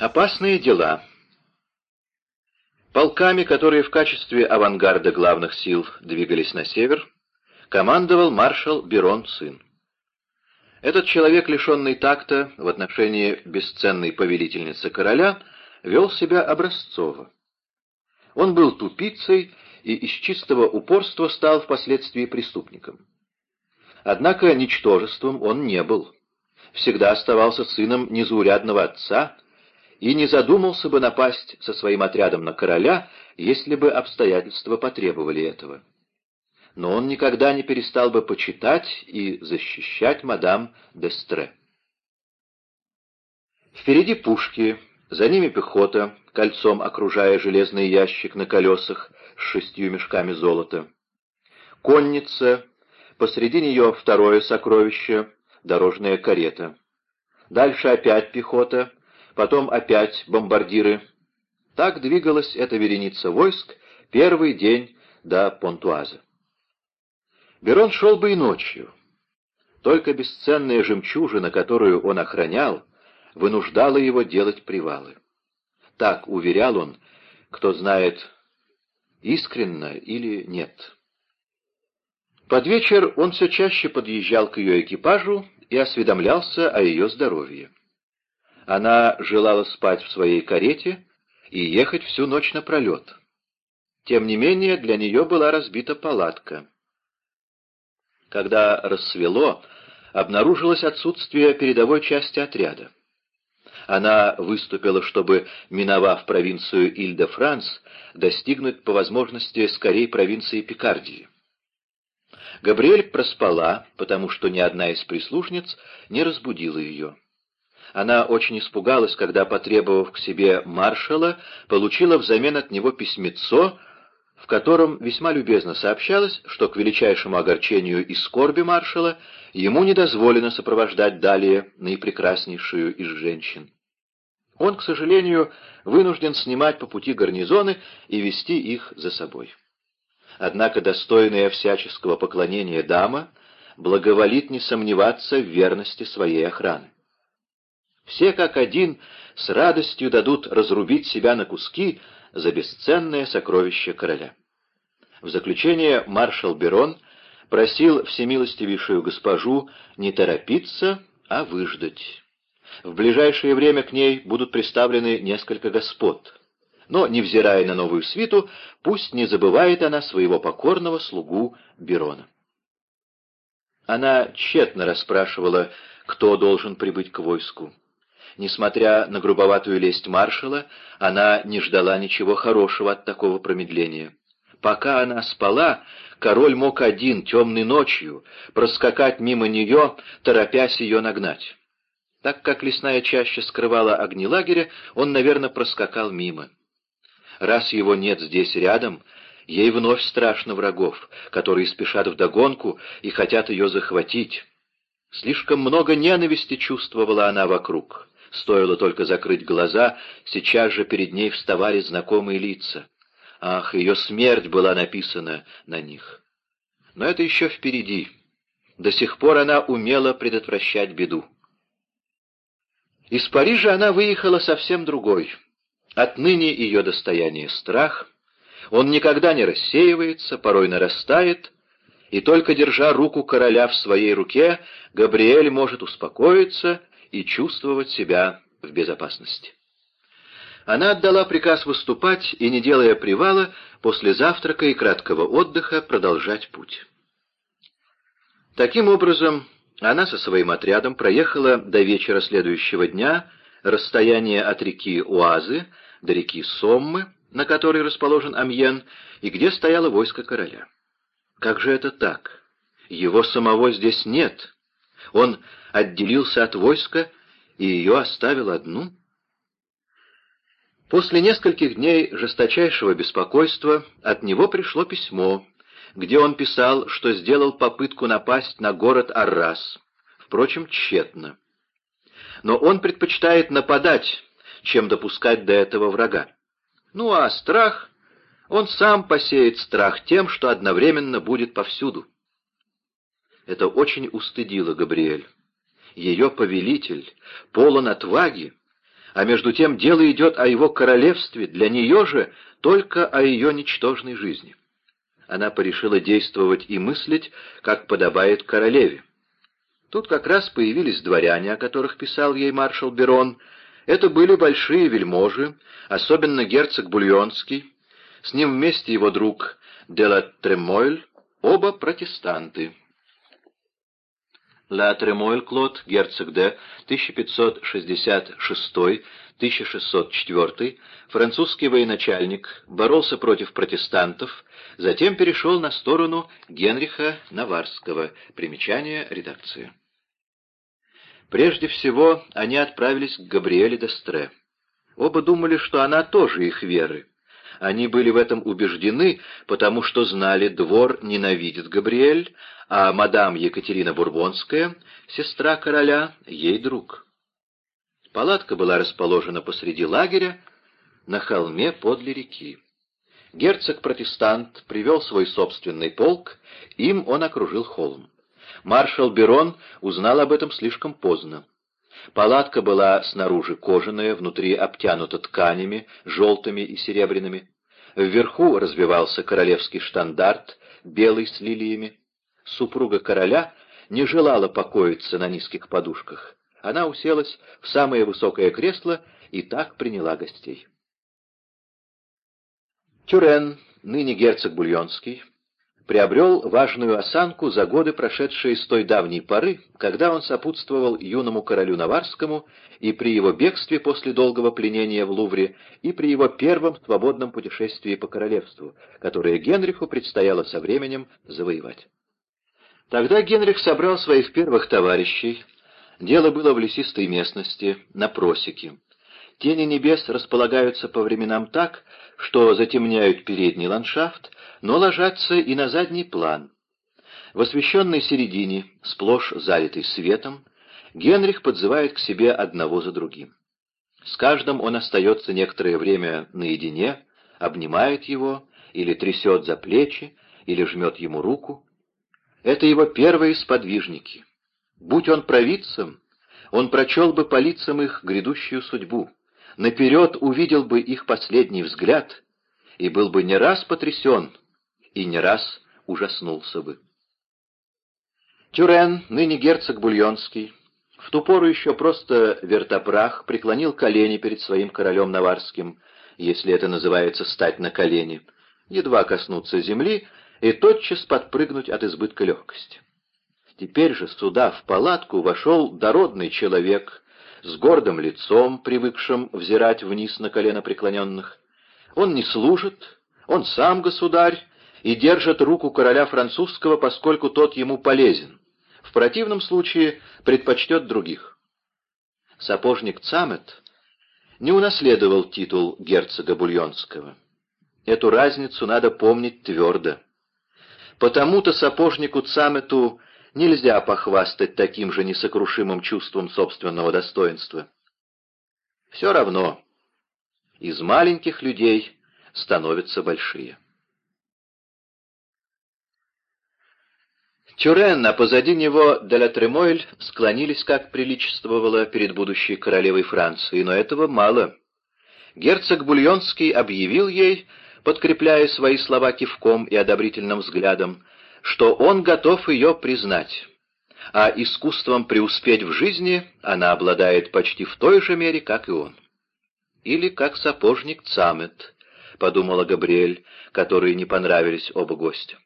Опасные дела. Полками, которые в качестве авангарда главных сил двигались на север, командовал маршал Берон сын. Этот человек, лишенный такта в отношении бесценной повелительницы короля, вел себя образцово. Он был тупицей и из чистого упорства стал впоследствии преступником. Однако ничтожеством он не был. Всегда оставался сыном незаурядного отца и не задумался бы напасть со своим отрядом на короля, если бы обстоятельства потребовали этого. Но он никогда не перестал бы почитать и защищать мадам Дестре. Впереди пушки, за ними пехота, кольцом окружая железный ящик на колесах с шестью мешками золота. Конница, посреди нее второе сокровище — дорожная карета. Дальше опять пехота, потом опять бомбардиры. Так двигалась эта вереница войск первый день до Понтуаза. Берон шел бы и ночью. Только бесценная жемчужина, которую он охранял, вынуждала его делать привалы. Так уверял он, кто знает, искренно или нет. Под вечер он все чаще подъезжал к ее экипажу и осведомлялся о ее здоровье. Она желала спать в своей карете и ехать всю ночь напролет. Тем не менее, для нее была разбита палатка. Когда рассвело, обнаружилось отсутствие передовой части отряда. Она выступила, чтобы, миновав провинцию Иль-де-Франс, достигнуть по возможности скорее провинции Пикардии. Габриэль проспала, потому что ни одна из прислужниц не разбудила ее. Она очень испугалась, когда, потребовав к себе маршала, получила взамен от него письмецо, в котором весьма любезно сообщалось, что к величайшему огорчению и скорби маршала ему не дозволено сопровождать далее наипрекраснейшую из женщин. Он, к сожалению, вынужден снимать по пути гарнизоны и вести их за собой. Однако достойная всяческого поклонения дама благоволит не сомневаться в верности своей охраны. Все как один с радостью дадут разрубить себя на куски за бесценное сокровище короля. В заключение маршал Берон просил всемилостивейшую госпожу не торопиться, а выждать. В ближайшее время к ней будут представлены несколько господ — но, невзирая на новую свиту, пусть не забывает она своего покорного слугу Берона. Она тщетно расспрашивала, кто должен прибыть к войску. Несмотря на грубоватую лесть маршала, она не ждала ничего хорошего от такого промедления. Пока она спала, король мог один, темной ночью, проскакать мимо нее, торопясь ее нагнать. Так как лесная чаща скрывала огни лагеря, он, наверное, проскакал мимо. Раз его нет здесь рядом, ей вновь страшно врагов, которые спешат вдогонку и хотят ее захватить. Слишком много ненависти чувствовала она вокруг. Стоило только закрыть глаза, сейчас же перед ней вставали знакомые лица. Ах, ее смерть была написана на них. Но это еще впереди. До сих пор она умела предотвращать беду. Из Парижа она выехала совсем другой — Отныне ее достояние страх, он никогда не рассеивается, порой нарастает, и только держа руку короля в своей руке, Габриэль может успокоиться и чувствовать себя в безопасности. Она отдала приказ выступать и, не делая привала, после завтрака и краткого отдыха продолжать путь. Таким образом, она со своим отрядом проехала до вечера следующего дня расстояние от реки Уазы до реки Соммы, на которой расположен Амьен, и где стояло войско короля. Как же это так? Его самого здесь нет. Он отделился от войска и ее оставил одну. После нескольких дней жесточайшего беспокойства от него пришло письмо, где он писал, что сделал попытку напасть на город Аррас, впрочем, тщетно но он предпочитает нападать, чем допускать до этого врага. Ну а страх... Он сам посеет страх тем, что одновременно будет повсюду. Это очень устыдило Габриэль. Ее повелитель, полон отваги, А между тем дело идет о его королевстве, для нее же только о ее ничтожной жизни. Она порешила действовать и мыслить, как подобает королеве. Тут как раз появились дворяне, о которых писал ей маршал Берон. Это были большие вельможи, особенно герцог Бульонский, с ним вместе его друг Дела Тремойль, оба протестанты. Ла Тремойль Клод, герцог де, 1566-1604, французский военачальник, боролся против протестантов, затем перешел на сторону Генриха Наварского. Примечание редакции. Прежде всего, они отправились к Габриэле Дестре. Оба думали, что она тоже их веры. Они были в этом убеждены, потому что знали, двор ненавидит Габриэль, а мадам Екатерина Бурбонская, сестра короля, ей друг. Палатка была расположена посреди лагеря, на холме подле реки. Герцог-протестант привел свой собственный полк, им он окружил холм. Маршал Берон узнал об этом слишком поздно. Палатка была снаружи кожаная, внутри обтянута тканями, желтыми и серебряными. Вверху развивался королевский штандарт, белый с лилиями. Супруга короля не желала покоиться на низких подушках. Она уселась в самое высокое кресло и так приняла гостей. Тюрен, ныне герцог Бульонский, приобрел важную осанку за годы, прошедшие с той давней поры, когда он сопутствовал юному королю Наварскому и при его бегстве после долгого пленения в Лувре, и при его первом свободном путешествии по королевству, которое Генриху предстояло со временем завоевать. Тогда Генрих собрал своих первых товарищей. Дело было в лесистой местности, на просеке. Тени небес располагаются по временам так, что затемняют передний ландшафт, но ложатся и на задний план. В освещенной середине, сплошь залитой светом, Генрих подзывает к себе одного за другим. С каждым он остается некоторое время наедине, обнимает его, или трясет за плечи, или жмет ему руку. Это его первые сподвижники. Будь он провидцем, он прочел бы по лицам их грядущую судьбу, наперед увидел бы их последний взгляд и был бы не раз потрясен, и не раз ужаснулся бы. Тюрен, ныне герцог Бульонский, в ту пору еще просто вертопрах, преклонил колени перед своим королем Наварским, если это называется стать на колени, едва коснуться земли и тотчас подпрыгнуть от избытка легкости. Теперь же сюда, в палатку, вошел дородный человек с гордым лицом, привыкшим взирать вниз на колено преклоненных. Он не служит, он сам государь, и держит руку короля французского, поскольку тот ему полезен. В противном случае предпочтет других. Сапожник Цамет не унаследовал титул герцога Бульонского. Эту разницу надо помнить твердо. Потому-то сапожнику Цамету нельзя похвастать таким же несокрушимым чувством собственного достоинства. Все равно, из маленьких людей становятся большие. Тюрен, а позади него Деля Тремойль склонились, как приличествовало перед будущей королевой Франции, но этого мало. Герцог Бульонский объявил ей, подкрепляя свои слова кивком и одобрительным взглядом, что он готов ее признать, а искусством преуспеть в жизни она обладает почти в той же мере, как и он. Или как сапожник Цамет, подумала Габриэль, которой не понравились оба гостя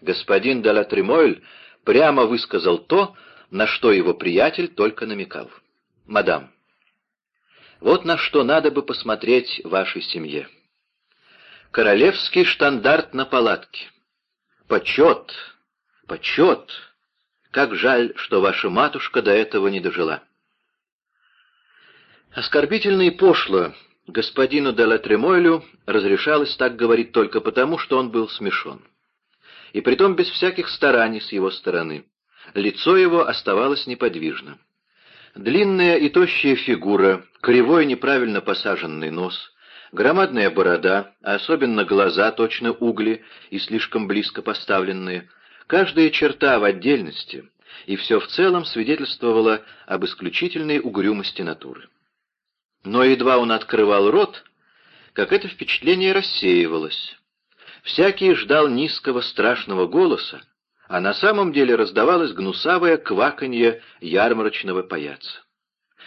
господин де Тремойль прямо высказал то, на что его приятель только намекал. «Мадам, вот на что надо бы посмотреть вашей семье. Королевский штандарт на палатке. Почет, почет. Как жаль, что ваша матушка до этого не дожила». Оскорбительно и пошло господину де Тремойлю разрешалось так говорить только потому, что он был смешон и притом без всяких стараний с его стороны. Лицо его оставалось неподвижным. Длинная и тощая фигура, кривой неправильно посаженный нос, громадная борода, а особенно глаза, точно угли и слишком близко поставленные, каждая черта в отдельности, и все в целом свидетельствовало об исключительной угрюмости натуры. Но едва он открывал рот, как это впечатление рассеивалось. Всякий ждал низкого страшного голоса, а на самом деле раздавалось гнусавое кваканье ярмарочного паяца.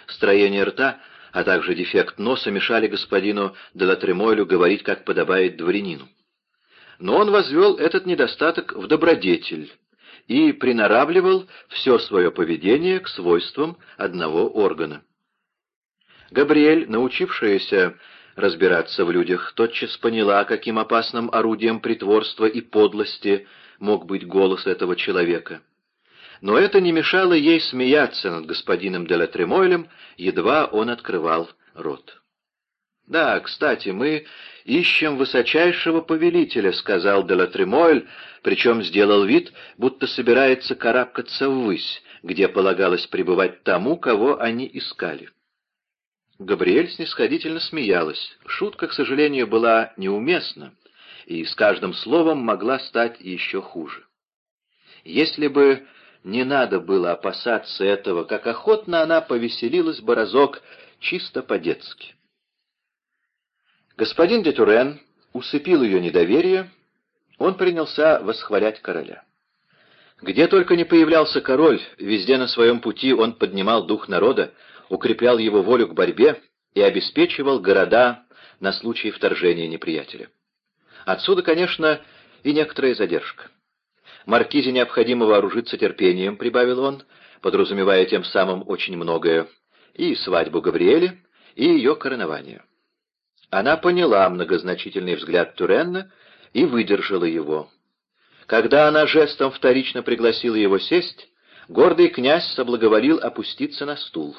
Строение рта, а также дефект носа мешали господину Делатремойлю говорить, как подобает дворянину. Но он возвел этот недостаток в добродетель и приноравливал все свое поведение к свойствам одного органа. Габриэль, научившаяся разбираться в людях, тотчас поняла, каким опасным орудием притворства и подлости мог быть голос этого человека. Но это не мешало ей смеяться над господином Делатремойлем, едва он открывал рот. «Да, кстати, мы ищем высочайшего повелителя», — сказал Делатремойль, причем сделал вид, будто собирается карабкаться ввысь, где полагалось пребывать тому, кого они искали. Габриэль снисходительно смеялась. Шутка, к сожалению, была неуместна, и с каждым словом могла стать еще хуже. Если бы не надо было опасаться этого, как охотно она повеселилась бы разок чисто по-детски. Господин де Турен усыпил ее недоверие, он принялся восхвалять короля. Где только не появлялся король, везде на своем пути он поднимал дух народа, укреплял его волю к борьбе и обеспечивал города на случай вторжения неприятеля. Отсюда, конечно, и некоторая задержка. Маркизе необходимо вооружиться терпением, прибавил он, подразумевая тем самым очень многое, и свадьбу Гавриэля, и ее коронование. Она поняла многозначительный взгляд Туренна и выдержала его. Когда она жестом вторично пригласила его сесть, гордый князь соблаговолил опуститься на стул.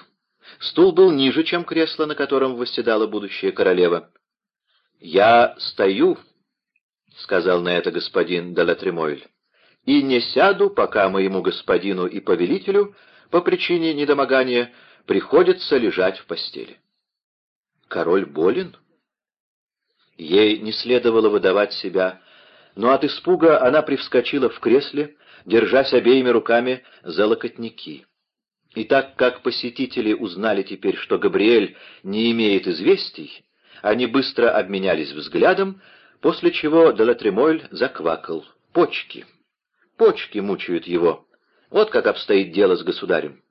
Стул был ниже, чем кресло, на котором восседала будущая королева. «Я стою», — сказал на это господин Делатремойль, — «и не сяду, пока моему господину и повелителю по причине недомогания приходится лежать в постели». «Король болен?» Ей не следовало выдавать себя, но от испуга она привскочила в кресле, держась обеими руками за локотники. И так как посетители узнали теперь, что Габриэль не имеет известий, они быстро обменялись взглядом, после чего Делатремойль заквакал. Почки. Почки мучают его. Вот как обстоит дело с государем.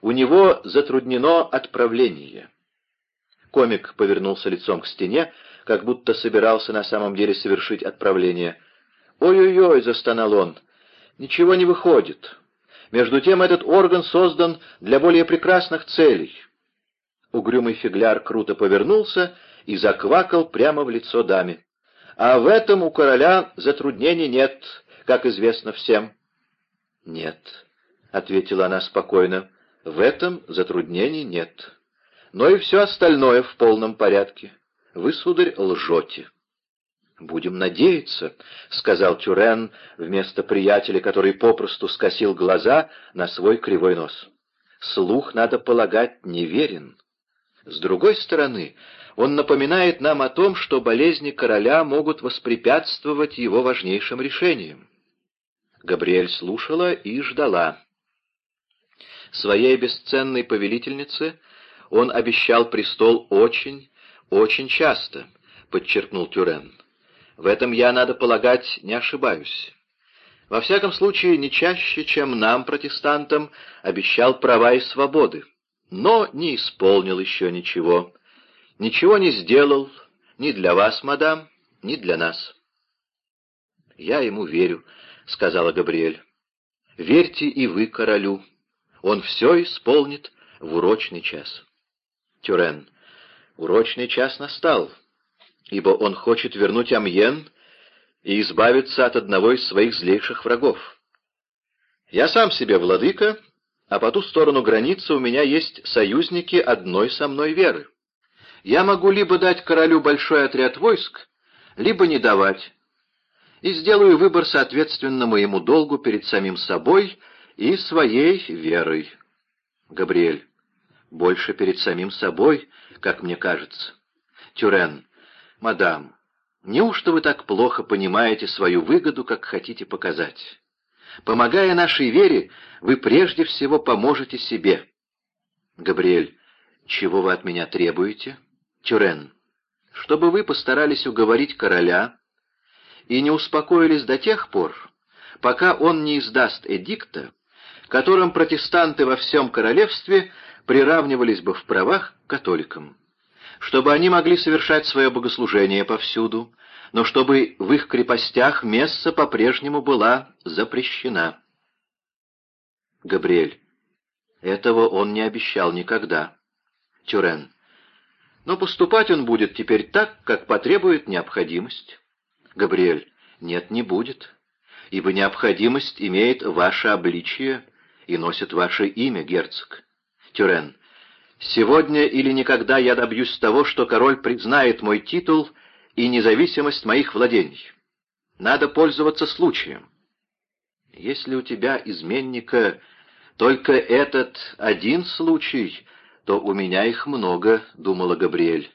У него затруднено отправление. Комик повернулся лицом к стене, как будто собирался на самом деле совершить отправление. «Ой-ой-ой!» — застонал он. «Ничего не выходит. Между тем этот орган создан для более прекрасных целей». Угрюмый фигляр круто повернулся и заквакал прямо в лицо даме. «А в этом у короля затруднений нет, как известно всем». «Нет», — ответила она спокойно, — «в этом затруднений нет. Но и все остальное в полном порядке. Вы, сударь, лжете». «Будем надеяться», — сказал Тюрен вместо приятеля, который попросту скосил глаза на свой кривой нос. «Слух, надо полагать, неверен. С другой стороны, он напоминает нам о том, что болезни короля могут воспрепятствовать его важнейшим решениям». Габриэль слушала и ждала. Своей бесценной повелительнице он обещал престол очень, очень часто, — подчеркнул Тюрен. В этом я, надо полагать, не ошибаюсь. Во всяком случае, не чаще, чем нам, протестантам, обещал права и свободы, но не исполнил еще ничего. Ничего не сделал ни для вас, мадам, ни для нас. «Я ему верю», — сказала Габриэль. «Верьте и вы королю. Он все исполнит в урочный час». Тюрен. «Урочный час настал ибо он хочет вернуть Амьен и избавиться от одного из своих злейших врагов. Я сам себе владыка, а по ту сторону границы у меня есть союзники одной со мной веры. Я могу либо дать королю большой отряд войск, либо не давать, и сделаю выбор соответственно моему долгу перед самим собой и своей верой. Габриэль. Больше перед самим собой, как мне кажется. Тюрен. «Мадам, неужто вы так плохо понимаете свою выгоду, как хотите показать? Помогая нашей вере, вы прежде всего поможете себе». «Габриэль, «Чего вы от меня требуете?» «Тюрен, чтобы вы постарались уговорить короля и не успокоились до тех пор, пока он не издаст эдикта, которым протестанты во всем королевстве приравнивались бы в правах к католикам, чтобы они могли совершать свое богослужение повсюду, но чтобы в их крепостях месса по-прежнему была запрещена. Габриэль. Этого он не обещал никогда. Тюрен. Но поступать он будет теперь так, как потребует необходимость. Габриэль. Нет, не будет, ибо необходимость имеет ваше обличие и носит ваше имя, герцог. Тюрен. Сегодня или никогда я добьюсь того, что король признает мой титул и независимость моих владений. Надо пользоваться случаем. Если у тебя, изменника, только этот один случай, то у меня их много, — думала Габриэль.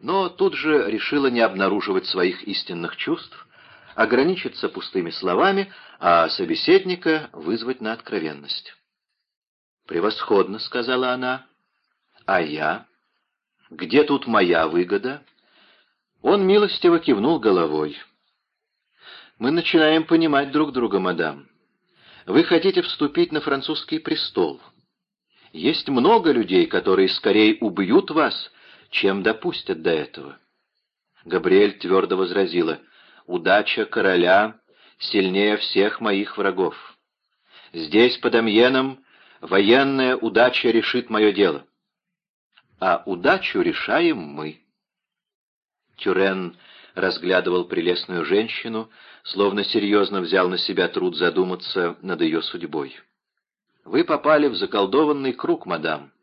Но тут же решила не обнаруживать своих истинных чувств, ограничиться пустыми словами, а собеседника вызвать на откровенность. «Превосходно», — сказала она. «А я? Где тут моя выгода?» Он милостиво кивнул головой. «Мы начинаем понимать друг друга, мадам. Вы хотите вступить на французский престол. Есть много людей, которые скорее убьют вас, чем допустят до этого». Габриэль твердо возразила, «Удача короля сильнее всех моих врагов. Здесь, под Амьеном, военная удача решит мое дело. А удачу решаем мы». Тюрен разглядывал прелестную женщину, словно серьезно взял на себя труд задуматься над ее судьбой. «Вы попали в заколдованный круг, мадам».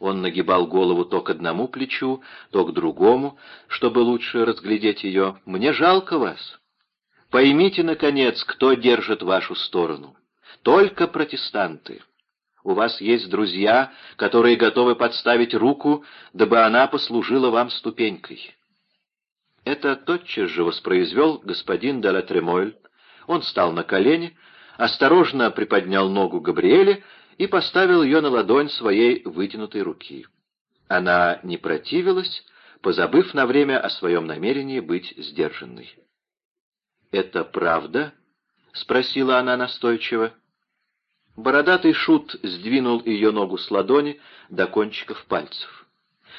Он нагибал голову то к одному плечу, то к другому, чтобы лучше разглядеть ее. «Мне жалко вас. Поймите, наконец, кто держит вашу сторону. Только протестанты. У вас есть друзья, которые готовы подставить руку, дабы она послужила вам ступенькой. Это тотчас же воспроизвел господин де Тремойль. Он встал на колени, осторожно приподнял ногу Габриэле и поставил ее на ладонь своей вытянутой руки. Она не противилась, позабыв на время о своем намерении быть сдержанной. «Это правда?» — спросила она настойчиво. Бородатый шут сдвинул ее ногу с ладони до кончиков пальцев.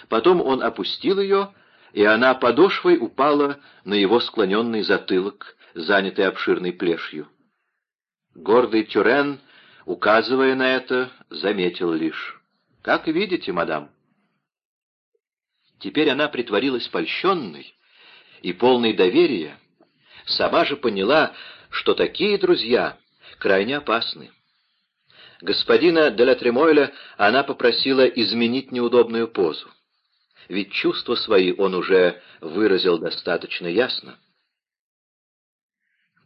Потом он опустил ее и она подошвой упала на его склоненный затылок, занятый обширной плешью. Гордый Тюрен, указывая на это, заметил лишь. «Как видите, мадам». Теперь она притворилась польщенной и полной доверия, сама же поняла, что такие друзья крайне опасны. Господина Делятремойля она попросила изменить неудобную позу ведь чувства свои он уже выразил достаточно ясно.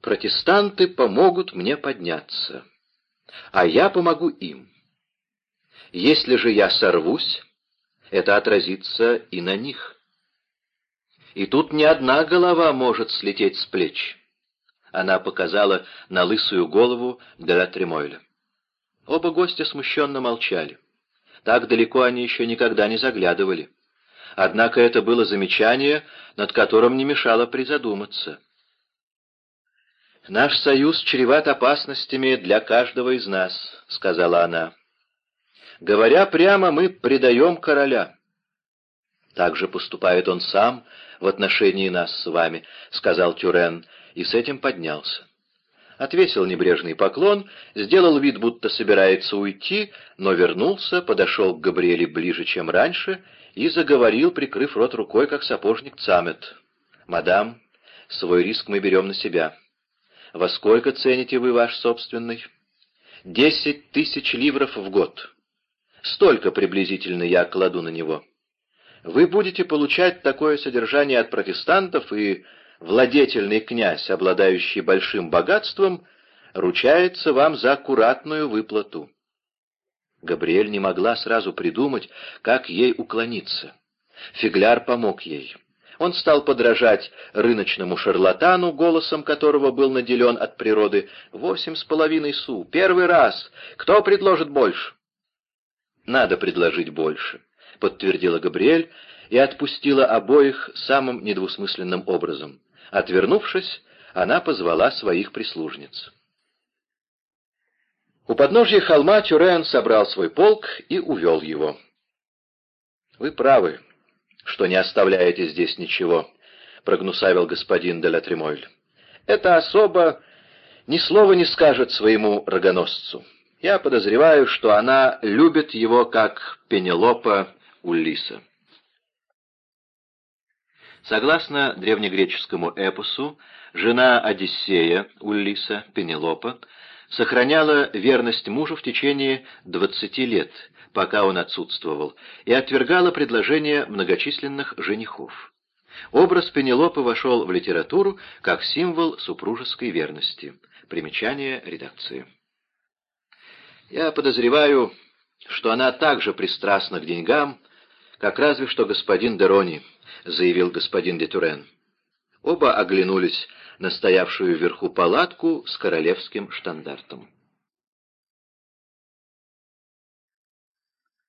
Протестанты помогут мне подняться, а я помогу им. Если же я сорвусь, это отразится и на них. И тут ни одна голова может слететь с плеч. Она показала на лысую голову Деля Тремойля. Оба гостя смущенно молчали. Так далеко они еще никогда не заглядывали. Однако это было замечание, над которым не мешало призадуматься. «Наш союз чреват опасностями для каждого из нас», — сказала она. «Говоря прямо, мы предаем короля». «Так же поступает он сам в отношении нас с вами», — сказал Тюрен, и с этим поднялся. Отвесил небрежный поклон, сделал вид, будто собирается уйти, но вернулся, подошел к Габриэле ближе, чем раньше, и заговорил, прикрыв рот рукой, как сапожник Цамет. «Мадам, свой риск мы берем на себя. Во сколько цените вы ваш собственный?» «Десять тысяч ливров в год. Столько приблизительно я кладу на него. Вы будете получать такое содержание от протестантов, и владетельный князь, обладающий большим богатством, ручается вам за аккуратную выплату. Габриэль не могла сразу придумать, как ей уклониться. Фигляр помог ей. Он стал подражать рыночному шарлатану, голосом которого был наделен от природы восемь с половиной су. Первый раз. Кто предложит больше? Надо предложить больше. — подтвердила Габриэль и отпустила обоих самым недвусмысленным образом. Отвернувшись, она позвала своих прислужниц. У подножья холма Тюрен собрал свой полк и увел его. «Вы правы, что не оставляете здесь ничего», — прогнусавил господин де Тремойль. «Эта особа ни слова не скажет своему рогоносцу. Я подозреваю, что она любит его, как Пенелопа Уллиса». Согласно древнегреческому эпосу, жена Одиссея, Уллиса, Пенелопа, сохраняла верность мужу в течение двадцати лет, пока он отсутствовал, и отвергала предложения многочисленных женихов. Образ Пенелопы вошел в литературу как символ супружеской верности. Примечание редакции. Я подозреваю, что она также пристрастна к деньгам, как разве что господин Дерони, заявил господин де Турен. Оба оглянулись на стоявшую вверху палатку с королевским штандартом.